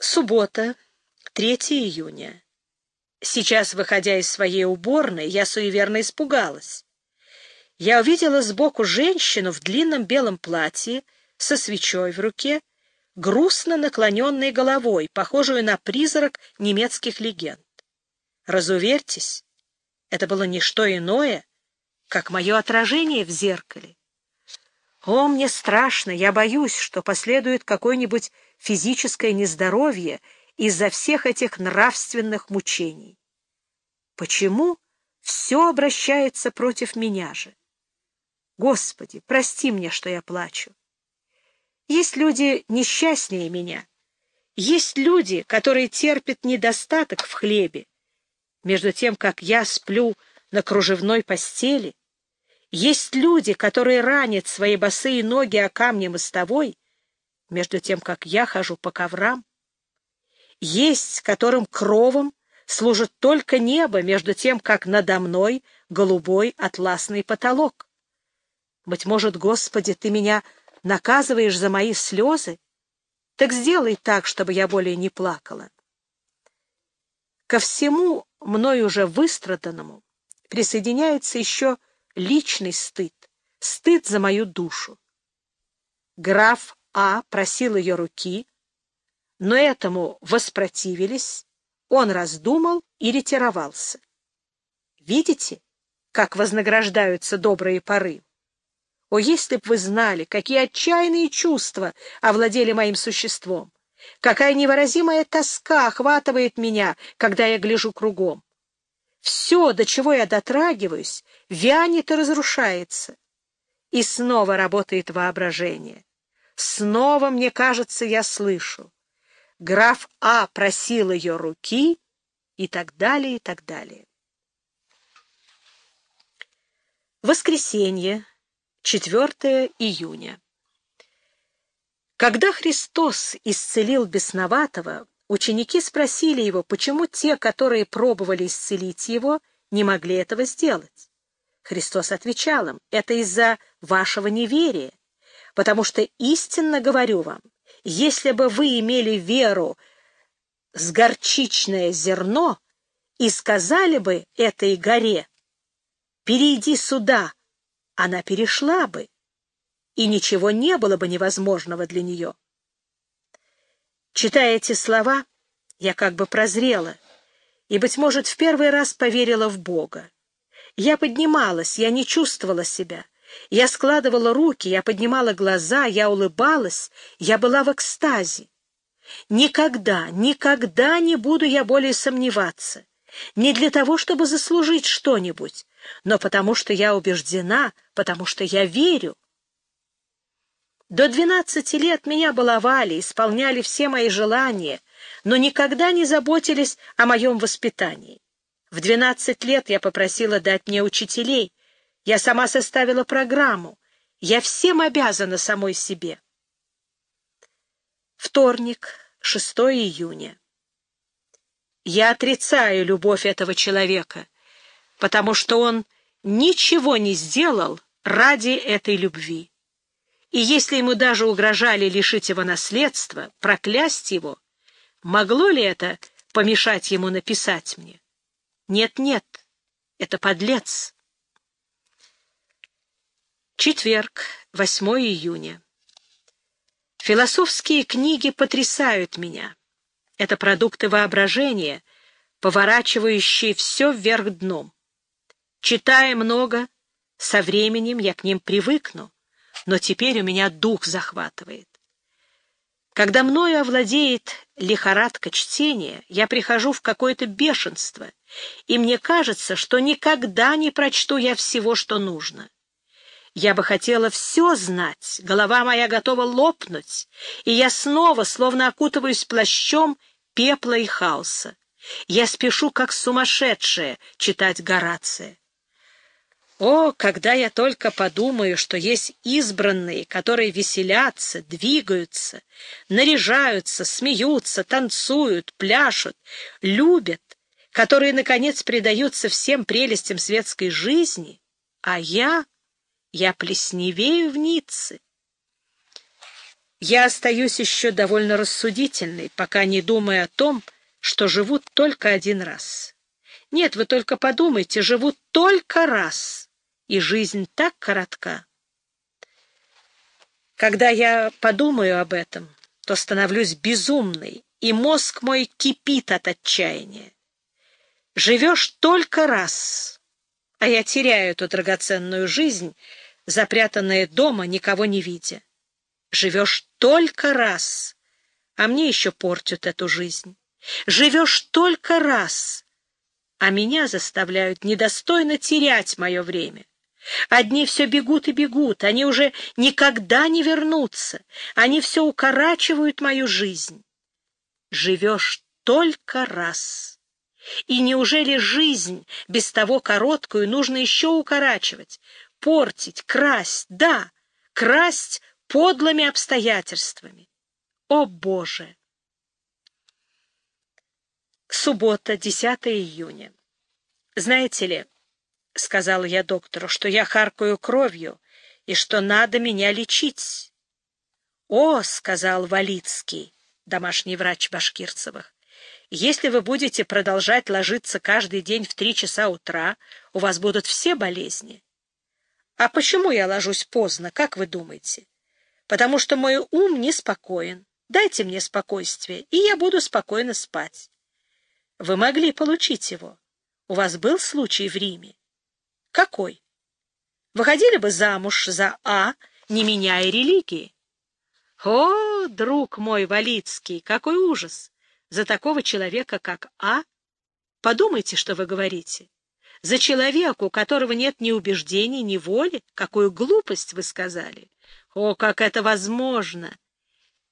Суббота, 3 июня. Сейчас, выходя из своей уборной, я суеверно испугалась. Я увидела сбоку женщину в длинном белом платье со свечой в руке, грустно наклоненной головой, похожую на призрак немецких легенд. Разуверьтесь, это было не что иное, как мое отражение в зеркале. О, мне страшно, я боюсь, что последует какой-нибудь физическое нездоровье из-за всех этих нравственных мучений. Почему все обращается против меня же? Господи, прости мне, что я плачу. Есть люди несчастнее меня. Есть люди, которые терпят недостаток в хлебе, между тем, как я сплю на кружевной постели. Есть люди, которые ранят свои босые ноги о камне мостовой, между тем, как я хожу по коврам. Есть, которым кровом служит только небо, между тем, как надо мной голубой атласный потолок. Быть может, Господи, Ты меня наказываешь за мои слезы? Так сделай так, чтобы я более не плакала. Ко всему мной уже выстраданному присоединяется еще личный стыд, стыд за мою душу. Граф а просил ее руки, но этому воспротивились, он раздумал и ретировался. Видите, как вознаграждаются добрые поры? О, если б вы знали, какие отчаянные чувства овладели моим существом! Какая невыразимая тоска охватывает меня, когда я гляжу кругом! Все, до чего я дотрагиваюсь, вянет и разрушается. И снова работает воображение. Снова, мне кажется, я слышу. Граф А просил ее руки и так далее, и так далее. Воскресенье, 4 июня. Когда Христос исцелил бесноватого, ученики спросили его, почему те, которые пробовали исцелить его, не могли этого сделать. Христос отвечал им, это из-за вашего неверия потому что истинно говорю вам, если бы вы имели веру с горчичное зерно и сказали бы этой горе, «Перейди сюда», она перешла бы, и ничего не было бы невозможного для нее. Читая эти слова, я как бы прозрела и, быть может, в первый раз поверила в Бога. Я поднималась, я не чувствовала себя — я складывала руки, я поднимала глаза, я улыбалась, я была в экстазе. Никогда, никогда не буду я более сомневаться. Не для того, чтобы заслужить что-нибудь, но потому что я убеждена, потому что я верю. До двенадцати лет меня баловали, исполняли все мои желания, но никогда не заботились о моем воспитании. В двенадцать лет я попросила дать мне учителей, я сама составила программу. Я всем обязана самой себе. Вторник, 6 июня. Я отрицаю любовь этого человека, потому что он ничего не сделал ради этой любви. И если ему даже угрожали лишить его наследства, проклясть его, могло ли это помешать ему написать мне? Нет-нет, это подлец. Четверг, 8 июня. Философские книги потрясают меня. Это продукты воображения, поворачивающие все вверх дном. Читая много, со временем я к ним привыкну, но теперь у меня дух захватывает. Когда мною овладеет лихорадка чтения, я прихожу в какое-то бешенство, и мне кажется, что никогда не прочту я всего, что нужно. Я бы хотела все знать, голова моя готова лопнуть, и я снова, словно окутываюсь плащом пепла и хаоса. Я спешу, как сумасшедшая, читать Горация. О, когда я только подумаю, что есть избранные, которые веселятся, двигаются, наряжаются, смеются, танцуют, пляшут, любят, которые, наконец, предаются всем прелестям светской жизни, а я... Я плесневею в Ницце. Я остаюсь еще довольно рассудительной, пока не думая о том, что живут только один раз. Нет, вы только подумайте, живут только раз, и жизнь так коротка. Когда я подумаю об этом, то становлюсь безумной, и мозг мой кипит от отчаяния. Живешь только раз, а я теряю эту драгоценную жизнь, запрятанная дома, никого не видя. Живешь только раз, а мне еще портят эту жизнь. Живешь только раз, а меня заставляют недостойно терять мое время. Одни все бегут и бегут, они уже никогда не вернутся, они все укорачивают мою жизнь. Живешь только раз. И неужели жизнь, без того короткую, нужно еще укорачивать, портить, красть, да, красть подлыми обстоятельствами. О, Боже! Суббота, 10 июня. Знаете ли, — сказала я доктору, — что я харкаю кровью и что надо меня лечить. — О, — сказал Валицкий, домашний врач Башкирцевых, — если вы будете продолжать ложиться каждый день в три часа утра, у вас будут все болезни. — А почему я ложусь поздно, как вы думаете? — Потому что мой ум неспокоен. Дайте мне спокойствие, и я буду спокойно спать. Вы могли получить его. У вас был случай в Риме? Какой? Выходили бы замуж за А, не меняя религии. О, друг мой Валицкий, какой ужас! За такого человека, как А? Подумайте, что вы говорите. За человека, у которого нет ни убеждений, ни воли? Какую глупость вы сказали! О, как это возможно!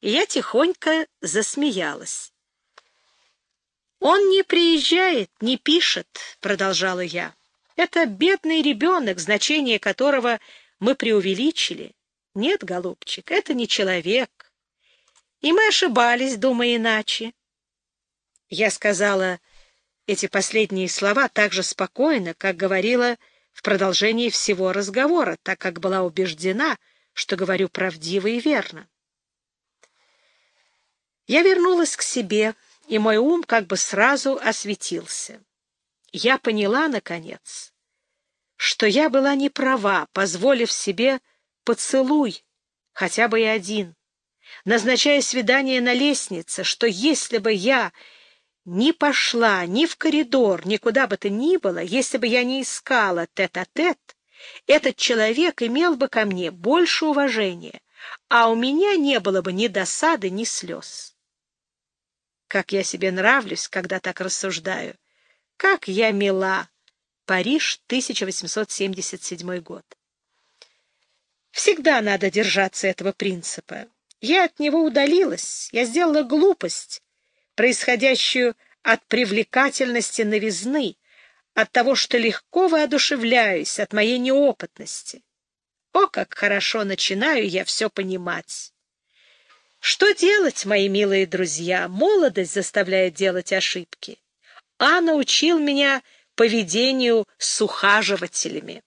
И я тихонько засмеялась. «Он не приезжает, не пишет», — продолжала я. «Это бедный ребенок, значение которого мы преувеличили. Нет, голубчик, это не человек. И мы ошибались, думая иначе». Я сказала эти последние слова так же спокойно, как говорила в продолжении всего разговора, так как была убеждена, что говорю правдиво и верно. Я вернулась к себе, — и мой ум как бы сразу осветился. Я поняла, наконец, что я была не права, позволив себе поцелуй, хотя бы и один, назначая свидание на лестнице, что если бы я не пошла ни в коридор, никуда бы то ни было, если бы я не искала тет-а-тет, -тет, этот человек имел бы ко мне больше уважения, а у меня не было бы ни досады, ни слез. Как я себе нравлюсь, когда так рассуждаю. Как я мила. Париж, 1877 год. Всегда надо держаться этого принципа. Я от него удалилась, я сделала глупость, происходящую от привлекательности новизны, от того, что легко воодушевляюсь, от моей неопытности. О, как хорошо начинаю я все понимать! Что делать, мои милые друзья? Молодость заставляет делать ошибки. А научил меня поведению с ухаживателями.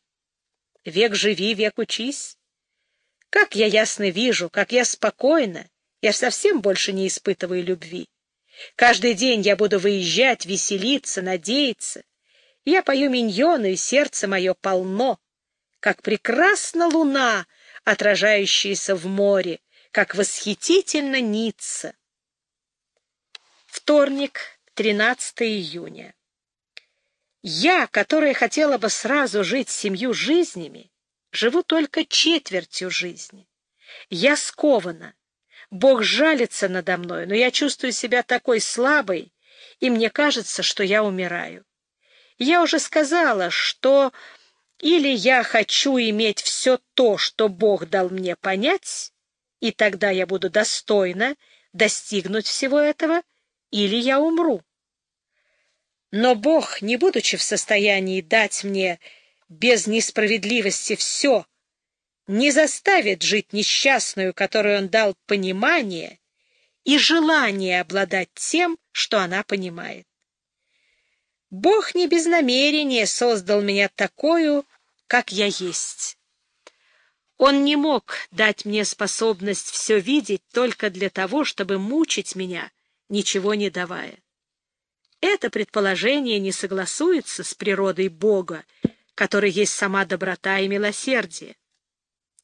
Век живи, век учись. Как я ясно вижу, как я спокойна, я совсем больше не испытываю любви. Каждый день я буду выезжать, веселиться, надеяться. Я пою миньону, и сердце мое полно, как прекрасна луна, отражающаяся в море, как восхитительно Ницца. Вторник, 13 июня. Я, которая хотела бы сразу жить семью жизнями, живу только четвертью жизни. Я скована. Бог жалится надо мной, но я чувствую себя такой слабой, и мне кажется, что я умираю. Я уже сказала, что или я хочу иметь все то, что Бог дал мне понять, и тогда я буду достойна достигнуть всего этого, или я умру. Но Бог, не будучи в состоянии дать мне без несправедливости все, не заставит жить несчастную, которую Он дал понимание и желание обладать тем, что она понимает. Бог не без намерения создал меня такую, как я есть. Он не мог дать мне способность все видеть только для того, чтобы мучить меня, ничего не давая. Это предположение не согласуется с природой Бога, который есть сама доброта и милосердие.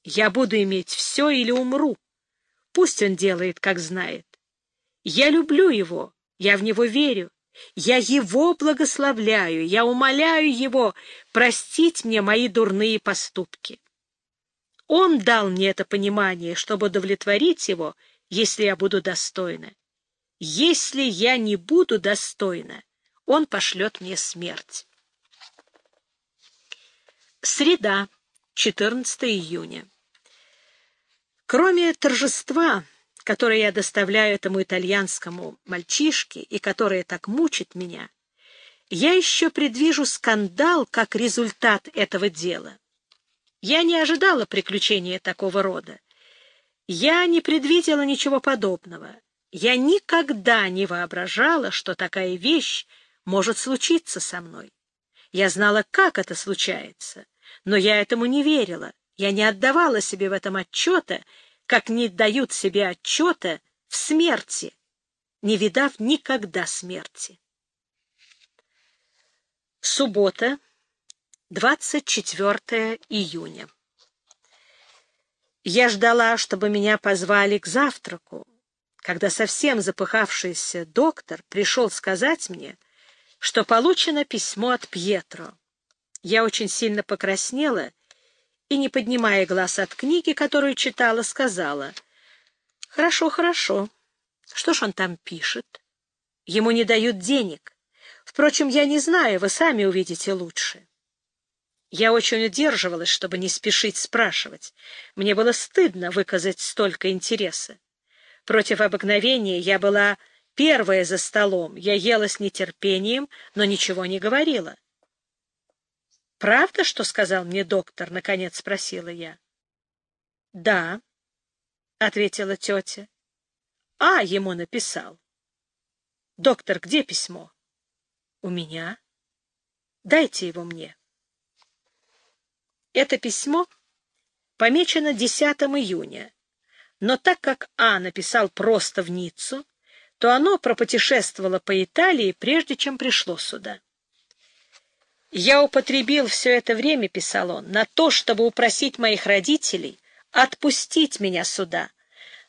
Я буду иметь все или умру. Пусть он делает, как знает. Я люблю его, я в него верю. Я его благословляю, я умоляю его простить мне мои дурные поступки. Он дал мне это понимание, чтобы удовлетворить его, если я буду достойна. Если я не буду достойна, он пошлет мне смерть. Среда, 14 июня. Кроме торжества, которое я доставляю этому итальянскому мальчишке и которое так мучит меня, я еще предвижу скандал как результат этого дела. Я не ожидала приключения такого рода. Я не предвидела ничего подобного. Я никогда не воображала, что такая вещь может случиться со мной. Я знала, как это случается, но я этому не верила. Я не отдавала себе в этом отчета, как не дают себе отчета в смерти, не видав никогда смерти. Суббота, 24 июня. Я ждала, чтобы меня позвали к завтраку, когда совсем запыхавшийся доктор пришел сказать мне, что получено письмо от Пьетро. Я очень сильно покраснела и, не поднимая глаз от книги, которую читала, сказала, «Хорошо, хорошо. Что ж он там пишет? Ему не дают денег. Впрочем, я не знаю, вы сами увидите лучше». Я очень удерживалась, чтобы не спешить спрашивать. Мне было стыдно выказать столько интереса. Против обыкновения я была первая за столом, я ела с нетерпением, но ничего не говорила. «Правда, что сказал мне доктор?» — наконец спросила я. «Да», — ответила тетя. «А, ему написал». «Доктор, где письмо?» «У меня. Дайте его мне». Это письмо помечено 10 июня, но так как А написал просто в Ниццу, то оно пропутешествовало по Италии, прежде чем пришло сюда. «Я употребил все это время, — писал он, — на то, чтобы упросить моих родителей отпустить меня сюда,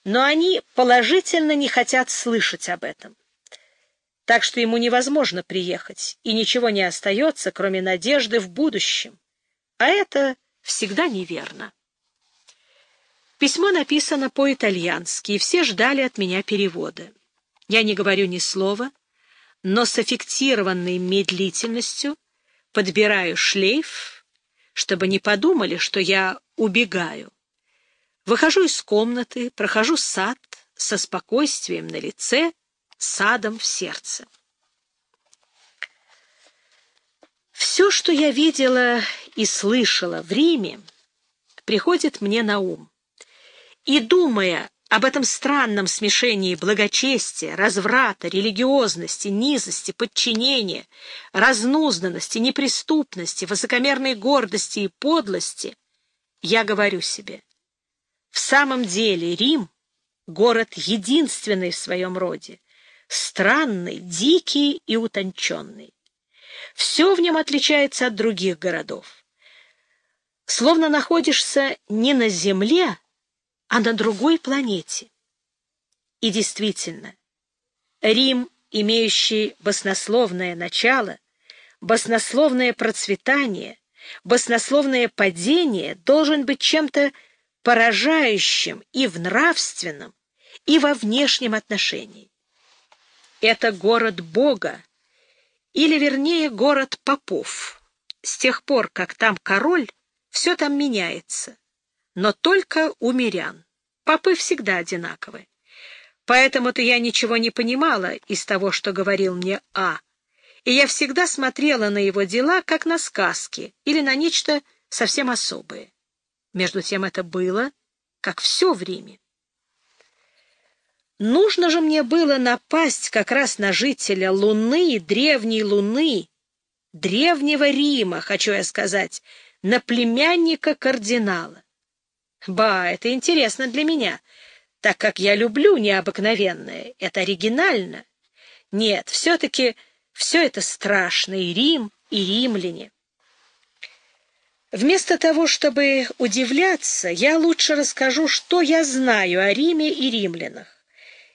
но они положительно не хотят слышать об этом. Так что ему невозможно приехать, и ничего не остается, кроме надежды в будущем. А это всегда неверно. Письмо написано по-итальянски, и все ждали от меня перевода. Я не говорю ни слова, но с аффектированной медлительностью подбираю шлейф, чтобы не подумали, что я убегаю. Выхожу из комнаты, прохожу сад со спокойствием на лице, садом в сердце. Все, что я видела и слышала в Риме, приходит мне на ум. И, думая об этом странном смешении благочестия, разврата, религиозности, низости, подчинения, разнузданности, неприступности, высокомерной гордости и подлости, я говорю себе, в самом деле Рим — город единственный в своем роде, странный, дикий и утонченный. Все в нем отличается от других городов. Словно находишься не на земле, а на другой планете. И действительно, Рим, имеющий баснословное начало, баснословное процветание, баснословное падение, должен быть чем-то поражающим и в нравственном, и во внешнем отношении. Это город Бога, или, вернее, город попов. С тех пор, как там король, все там меняется но только у мирян. Попы всегда одинаковы. Поэтому-то я ничего не понимала из того, что говорил мне А, и я всегда смотрела на его дела, как на сказки или на нечто совсем особое. Между тем это было, как все в Риме. Нужно же мне было напасть как раз на жителя Луны, древней Луны, древнего Рима, хочу я сказать, на племянника кардинала. Ба, это интересно для меня, так как я люблю необыкновенное, это оригинально. Нет, все-таки все это страшно, и Рим, и римляне. Вместо того, чтобы удивляться, я лучше расскажу, что я знаю о Риме и римлянах.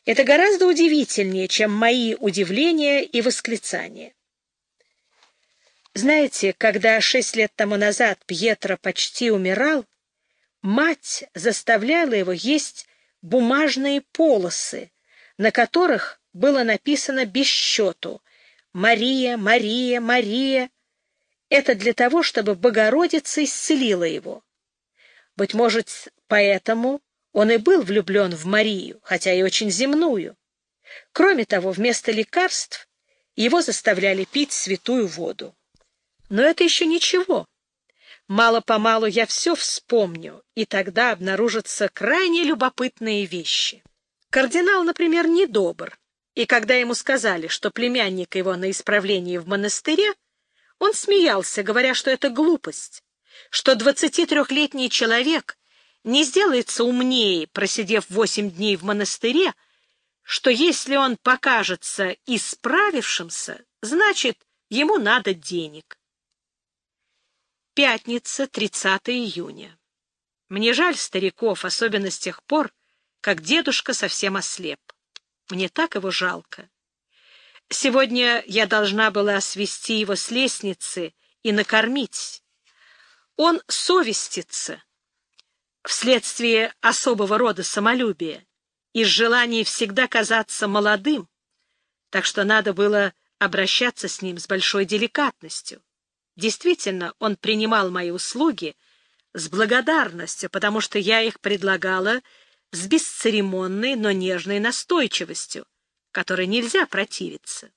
Это гораздо удивительнее, чем мои удивления и восклицания. Знаете, когда шесть лет тому назад Пьетро почти умирал, мать заставляла его есть бумажные полосы, на которых было написано без счету «Мария, Мария, Мария», это для того, чтобы Богородица исцелила его. Быть может, поэтому он и был влюблен в Марию, хотя и очень земную. Кроме того, вместо лекарств его заставляли пить святую воду. Но это еще ничего. Мало-помалу я все вспомню, и тогда обнаружатся крайне любопытные вещи. Кардинал, например, недобр, и когда ему сказали, что племянник его на исправлении в монастыре, он смеялся, говоря, что это глупость, что 23-летний человек не сделается умнее, просидев восемь дней в монастыре, что если он покажется исправившимся, значит, ему надо денег. Пятница, 30 июня. Мне жаль стариков, особенно с тех пор, как дедушка совсем ослеп. Мне так его жалко. Сегодня я должна была свести его с лестницы и накормить. Он совестится вследствие особого рода самолюбия, из желания всегда казаться молодым, так что надо было обращаться с ним с большой деликатностью. Действительно, он принимал мои услуги с благодарностью, потому что я их предлагала с бесцеремонной, но нежной настойчивостью, которой нельзя противиться.